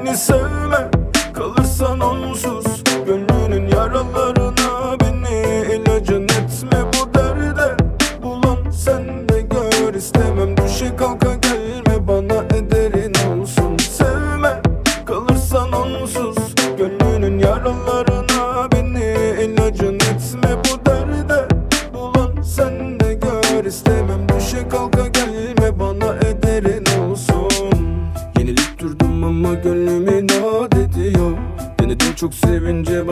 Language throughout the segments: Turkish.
Beni sevme. Kalırsan onsuz Gönlünün yaralarına beni ilacın etme bu derde. Bulan sen de gör istemem. Düşe kalka gelme bana ederin olsun. Sevme. Kalırsan onsuz Gönlünün yaralarına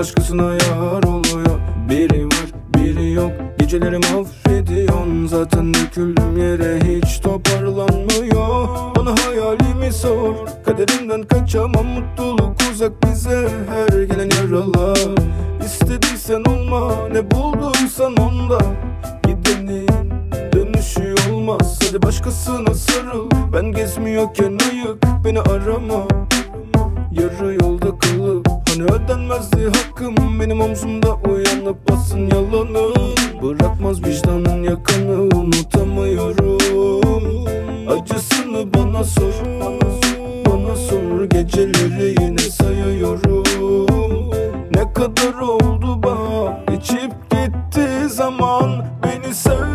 başkasına yar oluyor. Biri var biri yok. Geceleri mahvediyorsun. Zaten döküldüm yere hiç toparlanmıyor. Bana hayalimi sor. Kaderimden kaçamam. Mutluluk uzak bize. Her gelen yaralar. İstediysen olma. Ne bulduysan onda. Gidenin dönüşü olmaz. Hadi başkasına sarıl. Ben gezmiyorken ayık. Beni arama. Yarı yolda kalıp Ödenmezdi hakkım Benim omzumda uyanıp basın yalanı. Bırakmaz vicdanın yakanı Unutamıyorum. Acısını bana sor Bana sor. Geceleri yine sayıyorum. Ne kadar oldu bak Geçip gitti zaman. Beni sevme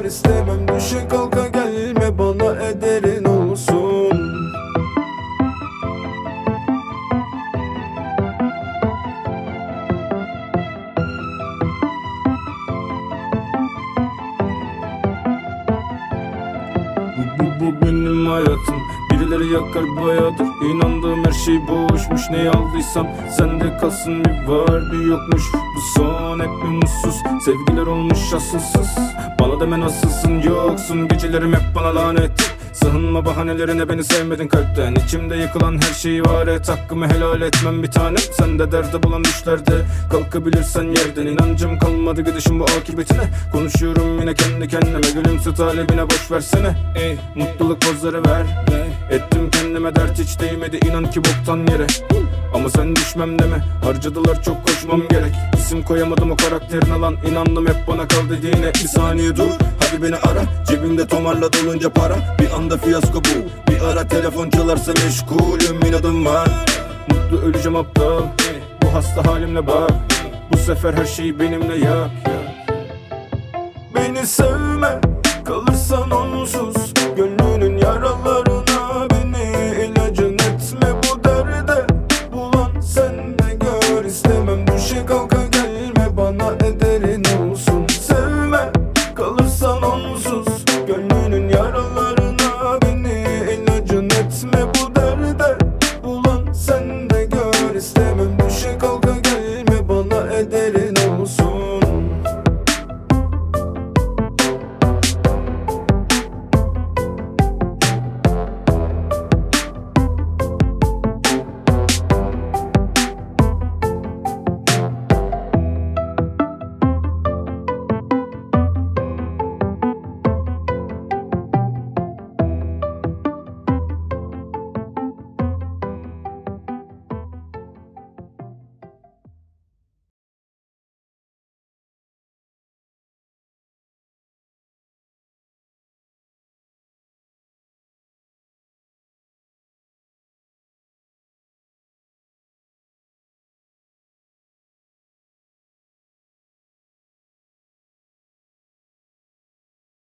gör istemem. Düşe kalka gelme bana ederin olsun. Bu, bu, bu benim hayatım Birileri yakar bayağıdır İnandığım her şey boşmuş Neyi aldıysam sende kalsın. Bir var bir yokmuş. Bu son hep bir mutsuz. Sevgiler olmuş asılsız. Bana deme nasılsın yoksun. Gecelerim hep bana lanet Sığınma bahanelerine beni sevmedin kalpten. İçimde yıkılan her şeyi var et. Hakkımı helal etmem bir tanem. Sen de derde bulan düşlerde Kalkabilirsen yerden. İnancım kalmadı gidişin bu akıbetine. Konuşuyorum yine kendi kendime. Gülümse talebine boş versene. Ey, Mutluluk pozları ver. Ettim kendime dert hiç değmedi. İnan ki boktan yere. Ama sen düşmem deme. Harcadılar çok koşmam gerek İsim koyamadım o karakterin alan. İnandım hep bana kal dediğine. Bir saniye dur hadi beni ara. Cebimde tomarla dolunca para. Bir anda fiyasko bu. Bir ara telefon çalarsa meşgulüm inadım var. Mutlu öleceğim aptal. Bu hasta halimle bak. Bu sefer her şeyi benimle yap Beni sevme